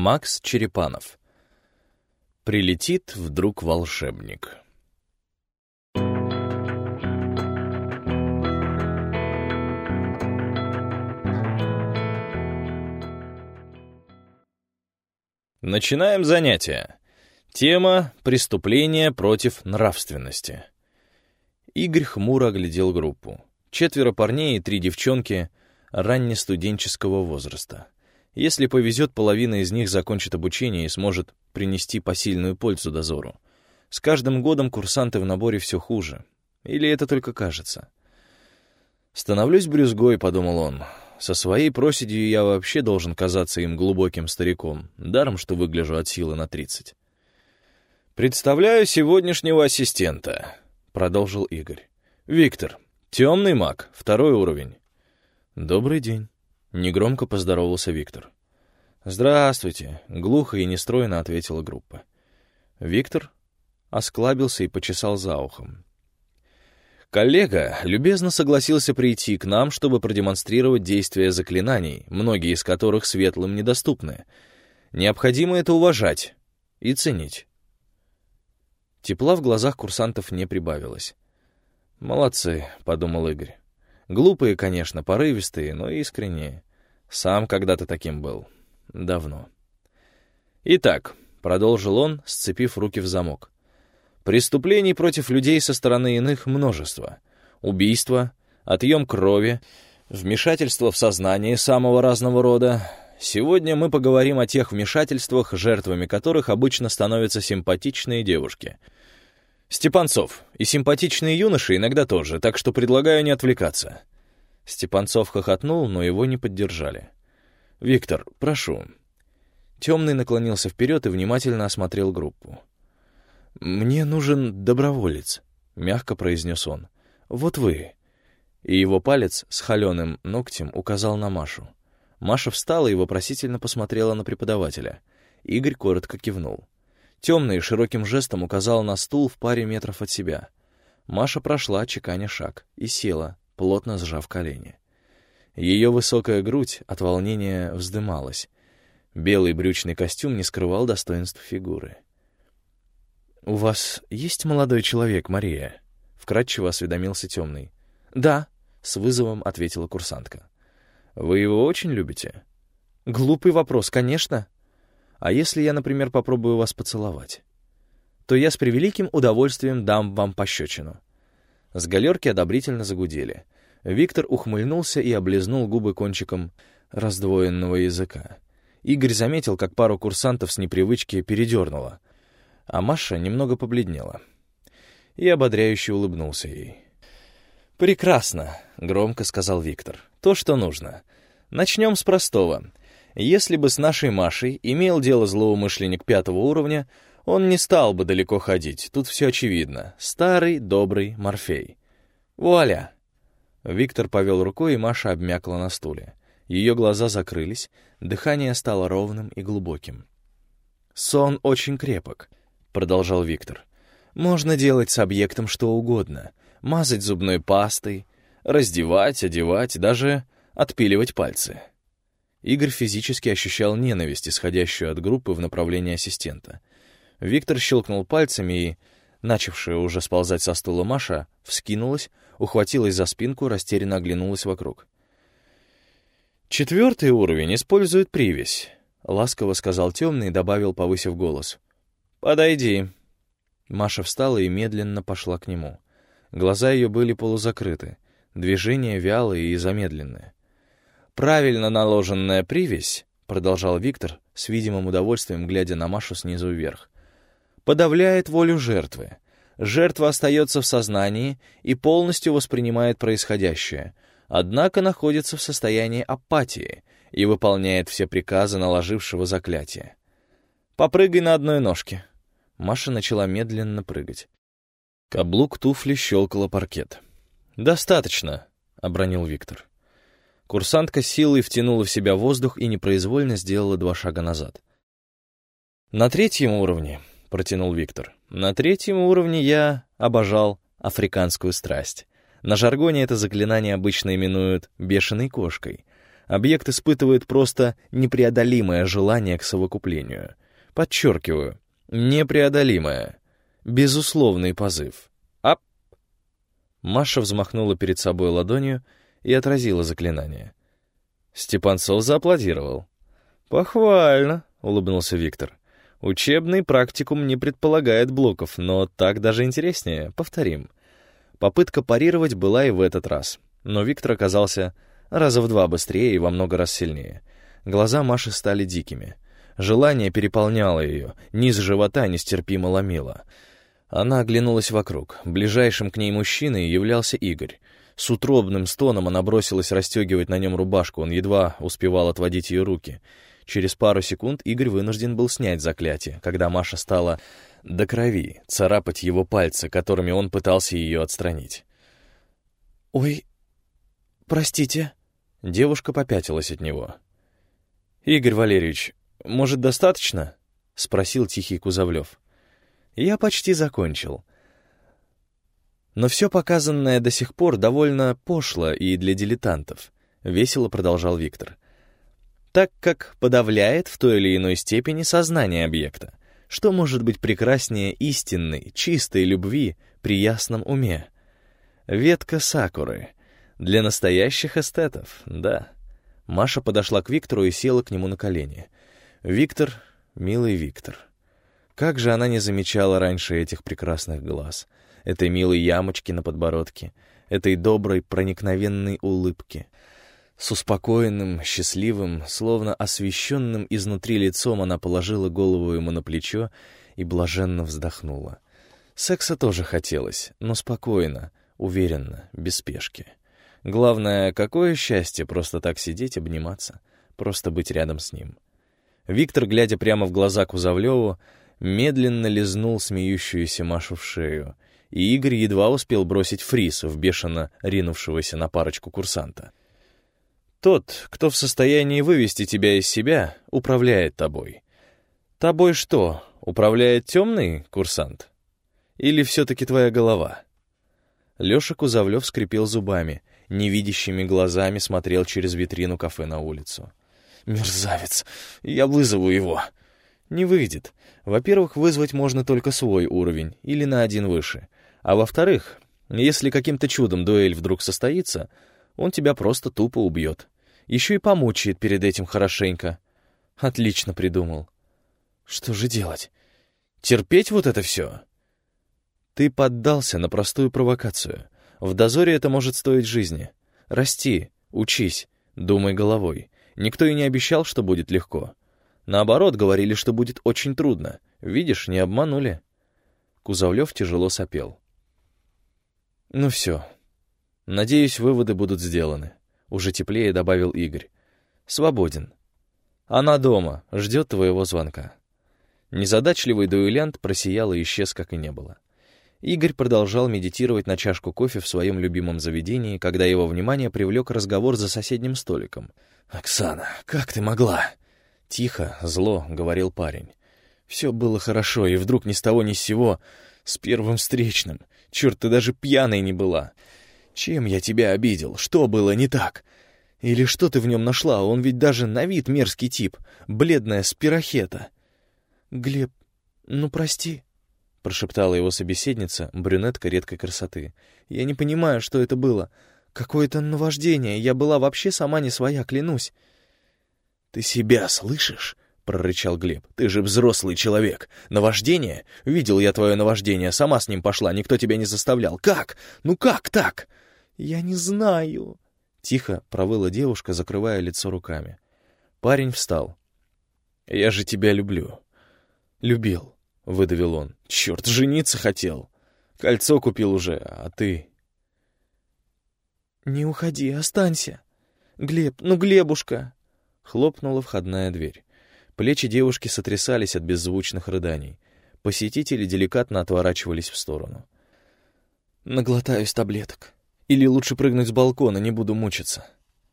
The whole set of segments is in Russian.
Макс Черепанов. Прилетит вдруг волшебник. Начинаем занятие. Тема «Преступление против нравственности». Игорь хмуро оглядел группу. Четверо парней и три девчонки раннестуденческого возраста. Если повезет, половина из них закончит обучение и сможет принести посильную пользу дозору. С каждым годом курсанты в наборе все хуже. Или это только кажется? «Становлюсь брюзгой», — подумал он. «Со своей проседью я вообще должен казаться им глубоким стариком, даром, что выгляжу от силы на тридцать». «Представляю сегодняшнего ассистента», — продолжил Игорь. «Виктор, темный маг, второй уровень». «Добрый день», — негромко поздоровался Виктор. «Здравствуйте», — глухо и нестройно ответила группа. Виктор осклабился и почесал за ухом. Коллега любезно согласился прийти к нам, чтобы продемонстрировать действия заклинаний, многие из которых светлым недоступны. Необходимо это уважать и ценить. Тепла в глазах курсантов не прибавилось. «Молодцы», — подумал Игорь. «Глупые, конечно, порывистые, но искренние. Сам когда-то таким был. Давно». «Итак», — продолжил он, сцепив руки в замок, Преступлений против людей со стороны иных множество. Убийства, отъем крови, вмешательство в сознание самого разного рода. Сегодня мы поговорим о тех вмешательствах, жертвами которых обычно становятся симпатичные девушки. Степанцов. И симпатичные юноши иногда тоже, так что предлагаю не отвлекаться. Степанцов хохотнул, но его не поддержали. «Виктор, прошу». Темный наклонился вперед и внимательно осмотрел группу. «Мне нужен доброволец», — мягко произнес он. «Вот вы». И его палец с холеным ногтем указал на Машу. Маша встала и вопросительно посмотрела на преподавателя. Игорь коротко кивнул. Темный широким жестом указал на стул в паре метров от себя. Маша прошла, чеканя шаг, и села, плотно сжав колени. Ее высокая грудь от волнения вздымалась. Белый брючный костюм не скрывал достоинств фигуры. «У вас есть молодой человек, Мария?» — вкратчиво осведомился темный. «Да», — с вызовом ответила курсантка. «Вы его очень любите?» «Глупый вопрос, конечно. А если я, например, попробую вас поцеловать?» то я с превеликим удовольствием дам вам пощечину». С галерки одобрительно загудели. Виктор ухмыльнулся и облизнул губы кончиком раздвоенного языка. Игорь заметил, как пару курсантов с непривычки передернуло а Маша немного побледнела. И ободряюще улыбнулся ей. «Прекрасно», — громко сказал Виктор. «То, что нужно. Начнем с простого. Если бы с нашей Машей имел дело злоумышленник пятого уровня, он не стал бы далеко ходить, тут все очевидно. Старый, добрый Морфей. Вуаля!» Виктор повел рукой, и Маша обмякла на стуле. Ее глаза закрылись, дыхание стало ровным и глубоким. Сон очень крепок. — продолжал Виктор. «Можно делать с объектом что угодно. Мазать зубной пастой, раздевать, одевать, даже отпиливать пальцы». Игорь физически ощущал ненависть, исходящую от группы в направлении ассистента. Виктор щелкнул пальцами и, начавшая уже сползать со стула Маша, вскинулась, ухватилась за спинку, растерянно оглянулась вокруг. «Четвертый уровень использует привязь», — ласково сказал темный и добавил, повысив голос. «Подойди». Маша встала и медленно пошла к нему. Глаза ее были полузакрыты, движения вялые и замедленные. «Правильно наложенная привязь», — продолжал Виктор, с видимым удовольствием глядя на Машу снизу вверх, «подавляет волю жертвы. Жертва остается в сознании и полностью воспринимает происходящее, однако находится в состоянии апатии и выполняет все приказы наложившего заклятия. «Попрыгай на одной ножке». Маша начала медленно прыгать. Каблук туфли щелкала паркет. «Достаточно», — обронил Виктор. Курсантка силой втянула в себя воздух и непроизвольно сделала два шага назад. «На третьем уровне», — протянул Виктор, — «на третьем уровне я обожал африканскую страсть. На жаргоне это заклинание обычно именуют «бешеной кошкой». Объект испытывает просто непреодолимое желание к совокуплению. Подчеркиваю, непреодолимое. Безусловный позыв. Ап! Маша взмахнула перед собой ладонью и отразила заклинание. Степанцов зааплодировал. «Похвально», — улыбнулся Виктор. «Учебный практикум не предполагает блоков, но так даже интереснее. Повторим». Попытка парировать была и в этот раз, но Виктор оказался раза в два быстрее и во много раз сильнее. Глаза Маши стали дикими. Желание переполняло ее, низ живота нестерпимо ломило. Она оглянулась вокруг. Ближайшим к ней мужчиной являлся Игорь. С утробным стоном она бросилась расстегивать на нем рубашку, он едва успевал отводить ее руки. Через пару секунд Игорь вынужден был снять заклятие, когда Маша стала до крови царапать его пальцы, которыми он пытался ее отстранить. «Ой, простите», Девушка попятилась от него. «Игорь Валерьевич, может, достаточно?» — спросил тихий Кузовлев. «Я почти закончил». Но все показанное до сих пор довольно пошло и для дилетантов, — весело продолжал Виктор. Так как подавляет в той или иной степени сознание объекта, что может быть прекраснее истинной, чистой любви при ясном уме? Ветка сакуры — для настоящих эстетов, да. Маша подошла к Виктору и села к нему на колени. Виктор, милый Виктор. Как же она не замечала раньше этих прекрасных глаз, этой милой ямочки на подбородке, этой доброй, проникновенной улыбки. С успокоенным, счастливым, словно освещенным изнутри лицом она положила голову ему на плечо и блаженно вздохнула. Секса тоже хотелось, но спокойно, уверенно, без спешки. Главное, какое счастье просто так сидеть, обниматься, просто быть рядом с ним. Виктор, глядя прямо в глаза Кузовлеву, медленно лизнул смеющуюся Машу в шею, и Игорь едва успел бросить фриз в бешено ринувшегося на парочку курсанта. «Тот, кто в состоянии вывести тебя из себя, управляет тобой. Тобой что, управляет темный курсант? Или все-таки твоя голова?» Леша Кузовлев скрипел зубами — невидящими глазами смотрел через витрину кафе на улицу. «Мерзавец! Я вызову его!» «Не выйдет. Во-первых, вызвать можно только свой уровень, или на один выше. А во-вторых, если каким-то чудом дуэль вдруг состоится, он тебя просто тупо убьет. Еще и помучает перед этим хорошенько. Отлично придумал. Что же делать? Терпеть вот это все?» Ты поддался на простую провокацию — в дозоре это может стоить жизни. Расти, учись, думай головой. Никто и не обещал, что будет легко. Наоборот, говорили, что будет очень трудно. Видишь, не обманули. Кузовлев тяжело сопел. Ну все. Надеюсь, выводы будут сделаны. Уже теплее добавил Игорь. Свободен. Она дома, ждет твоего звонка. Незадачливый дуэлянт просиял и исчез, как и не было. Игорь продолжал медитировать на чашку кофе в своем любимом заведении, когда его внимание привлек разговор за соседним столиком. «Оксана, как ты могла?» «Тихо, зло», — говорил парень. «Все было хорошо, и вдруг ни с того ни с сего с первым встречным. Черт, ты даже пьяной не была. Чем я тебя обидел? Что было не так? Или что ты в нем нашла? Он ведь даже на вид мерзкий тип, бледная спирохета». «Глеб, ну прости», — прошептала его собеседница, брюнетка редкой красоты. «Я не понимаю, что это было. Какое-то наваждение. Я была вообще сама не своя, клянусь». «Ты себя слышишь?» — прорычал Глеб. «Ты же взрослый человек. Наваждение? Видел я твое наваждение, сама с ним пошла, никто тебя не заставлял. Как? Ну как так?» «Я не знаю». Тихо провыла девушка, закрывая лицо руками. Парень встал. «Я же тебя люблю. Любил выдавил он. «Черт, жениться хотел. Кольцо купил уже, а ты...» «Не уходи, останься. Глеб, ну, Глебушка!» Хлопнула входная дверь. Плечи девушки сотрясались от беззвучных рыданий. Посетители деликатно отворачивались в сторону. «Наглотаюсь таблеток. Или лучше прыгнуть с балкона, не буду мучиться».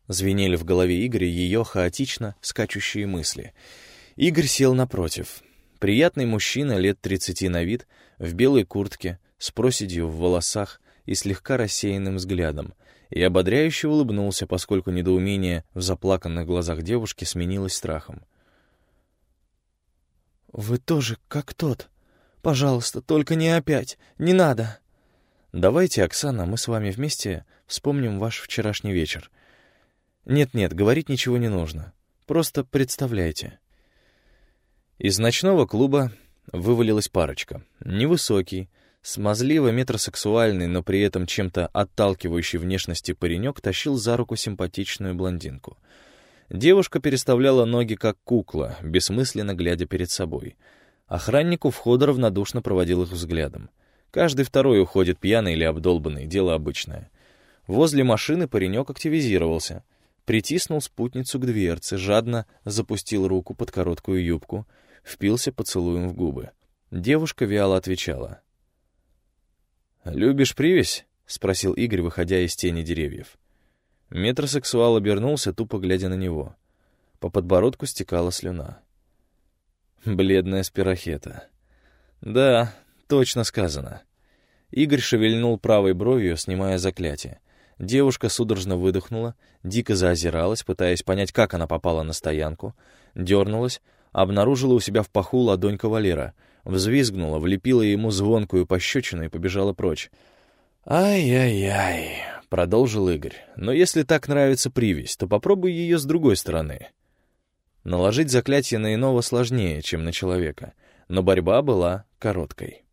Звенели в голове Игоря ее хаотично скачущие мысли. Игорь сел напротив, Приятный мужчина лет тридцати на вид, в белой куртке, с проседью в волосах и слегка рассеянным взглядом, и ободряюще улыбнулся, поскольку недоумение в заплаканных глазах девушки сменилось страхом. «Вы тоже как тот. Пожалуйста, только не опять. Не надо». «Давайте, Оксана, мы с вами вместе вспомним ваш вчерашний вечер. Нет-нет, говорить ничего не нужно. Просто представляйте». Из ночного клуба вывалилась парочка. Невысокий, смазливо метросексуальный, но при этом чем-то отталкивающий внешности паренек тащил за руку симпатичную блондинку. Девушка переставляла ноги как кукла, бессмысленно глядя перед собой. Охранник у входа равнодушно проводил их взглядом. Каждый второй уходит пьяный или обдолбанный, дело обычное. Возле машины паренек активизировался. Притиснул спутницу к дверце, жадно запустил руку под короткую юбку, впился поцелуем в губы. Девушка вяло отвечала. «Любишь привязь?» — спросил Игорь, выходя из тени деревьев. Метросексуал обернулся, тупо глядя на него. По подбородку стекала слюна. Бледная спирохета. «Да, точно сказано». Игорь шевельнул правой бровью, снимая заклятие. Девушка судорожно выдохнула, дико заозиралась, пытаясь понять, как она попала на стоянку, дернулась, обнаружила у себя в паху ладонь кавалера, взвизгнула, влепила ему звонкую пощечину и побежала прочь. «Ай-яй-яй», — продолжил Игорь, — «но если так нравится привязь, то попробуй ее с другой стороны». Наложить заклятие на иного сложнее, чем на человека, но борьба была короткой.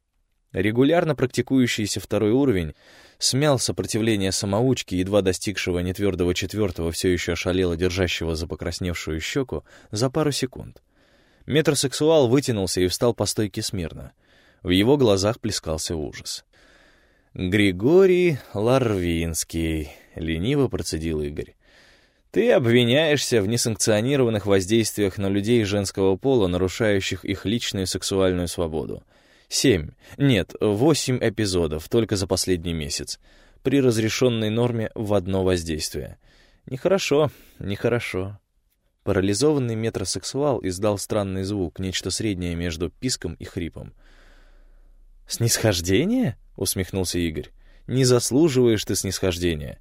Регулярно практикующийся второй уровень смял сопротивление самоучки, едва достигшего нетвердого четвертого, все еще ошалело держащего за покрасневшую щеку, за пару секунд. Метросексуал вытянулся и встал по стойке смирно. В его глазах плескался ужас. «Григорий Ларвинский», — лениво процедил Игорь. «Ты обвиняешься в несанкционированных воздействиях на людей женского пола, нарушающих их личную сексуальную свободу. Семь, нет, восемь эпизодов только за последний месяц, при разрешенной норме в одно воздействие. Нехорошо, нехорошо». Парализованный метросексуал издал странный звук, нечто среднее между писком и хрипом. «Снисхождение?» — усмехнулся Игорь. «Не заслуживаешь ты снисхождения.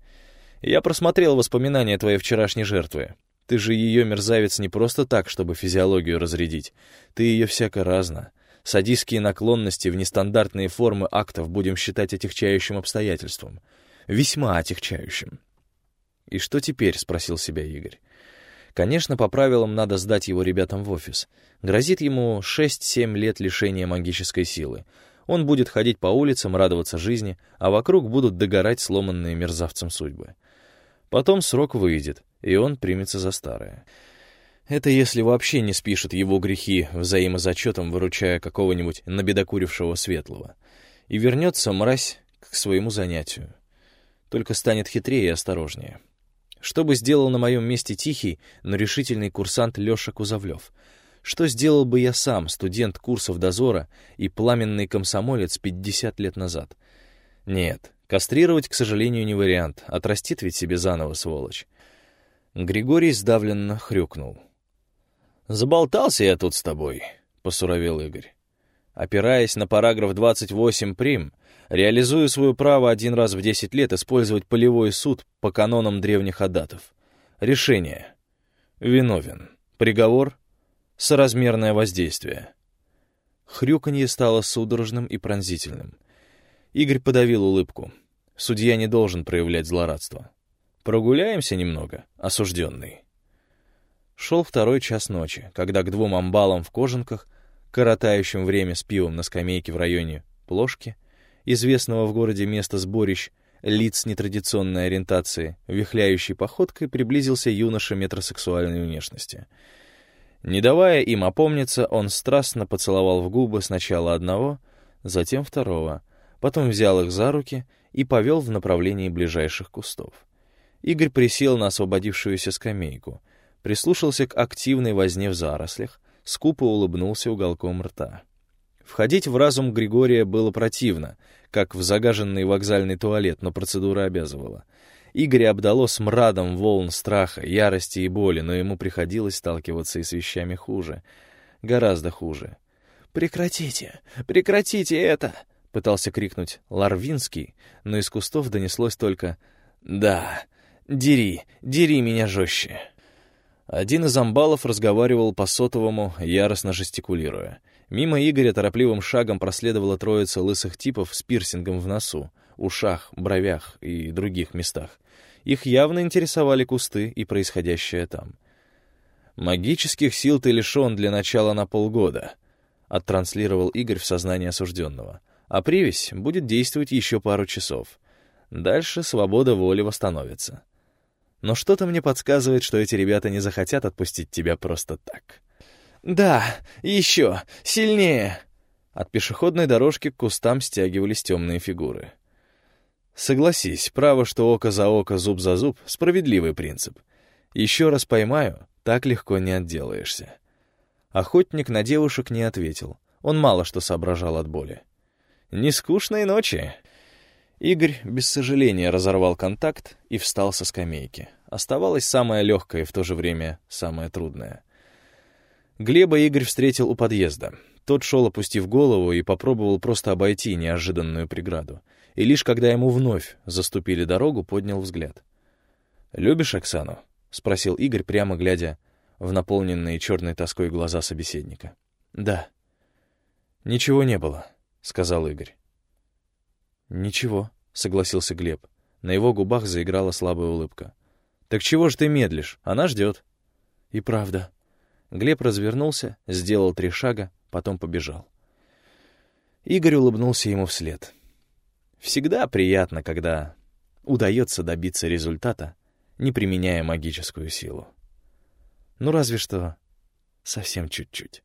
Я просмотрел воспоминания твоей вчерашней жертвы. Ты же ее мерзавец не просто так, чтобы физиологию разрядить. Ты ее всяко разно. Садистские наклонности в нестандартные формы актов будем считать отягчающим обстоятельством. Весьма отягчающим». «И что теперь?» — спросил себя Игорь. Конечно, по правилам надо сдать его ребятам в офис. Грозит ему 6-7 лет лишения магической силы. Он будет ходить по улицам, радоваться жизни, а вокруг будут догорать сломанные мерзавцем судьбы. Потом срок выйдет, и он примется за старое. Это если вообще не спишет его грехи взаимозачетом, выручая какого-нибудь набедокурившего светлого. И вернется мразь к своему занятию. Только станет хитрее и осторожнее. Что бы сделал на моем месте тихий, но решительный курсант Леша Кузовлев — что сделал бы я сам, студент курсов дозора и пламенный комсомолец 50 лет назад? Нет, кастрировать, к сожалению, не вариант. Отрастит ведь себе заново, сволочь. Григорий сдавленно хрюкнул. «Заболтался я тут с тобой», — посуровел Игорь. Опираясь на параграф 28 прим, реализую свое право один раз в 10 лет использовать полевой суд по канонам древних адатов. Решение. Виновен. Приговор соразмерное воздействие. Хрюканье стало судорожным и пронзительным. Игорь подавил улыбку. Судья не должен проявлять злорадство. Прогуляемся немного, осужденный. Шел второй час ночи, когда к двум амбалам в кожанках, коротающим время с пивом на скамейке в районе Плошки, известного в городе места сборищ лиц нетрадиционной ориентации, вихляющей походкой приблизился юноша метросексуальной внешности — не давая им опомниться, он страстно поцеловал в губы сначала одного, затем второго, потом взял их за руки и повел в направлении ближайших кустов. Игорь присел на освободившуюся скамейку, прислушался к активной возне в зарослях, скупо улыбнулся уголком рта. Входить в разум Григория было противно, как в загаженный вокзальный туалет, но процедура обязывала — Игоря обдало смрадом волн страха, ярости и боли, но ему приходилось сталкиваться и с вещами хуже. Гораздо хуже. «Прекратите! Прекратите это!» — пытался крикнуть Ларвинский, но из кустов донеслось только «Да, дери, дери меня жестче». Один из амбалов разговаривал по сотовому, яростно жестикулируя. Мимо Игоря торопливым шагом проследовала троица лысых типов с пирсингом в носу, ушах, бровях и других местах. Их явно интересовали кусты и происходящее там. «Магических сил ты лишен для начала на полгода», — оттранслировал Игорь в сознание осужденного. «А привязь будет действовать еще пару часов. Дальше свобода воли восстановится». Но что-то мне подсказывает, что эти ребята не захотят отпустить тебя просто так. «Да, еще! Сильнее!» От пешеходной дорожки к кустам стягивались темные фигуры. Согласись, право, что око за око, зуб за зуб — справедливый принцип. Еще раз поймаю, так легко не отделаешься. Охотник на девушек не ответил. Он мало что соображал от боли. «Не скучной ночи!» Игорь без сожаления разорвал контакт и встал со скамейки. Оставалось самое легкое и в то же время самое трудное. Глеба Игорь встретил у подъезда. Тот шел, опустив голову, и попробовал просто обойти неожиданную преграду. И лишь когда ему вновь заступили дорогу, поднял взгляд. «Любишь Оксану?» — спросил Игорь, прямо глядя в наполненные черной тоской глаза собеседника. «Да». «Ничего не было», — сказал Игорь. «Ничего», — согласился Глеб. На его губах заиграла слабая улыбка. «Так чего же ты медлишь? Она ждет». «И правда». Глеб развернулся, сделал три шага, потом побежал. Игорь улыбнулся ему вслед. Всегда приятно, когда удается добиться результата, не применяя магическую силу. Ну, разве что совсем чуть-чуть.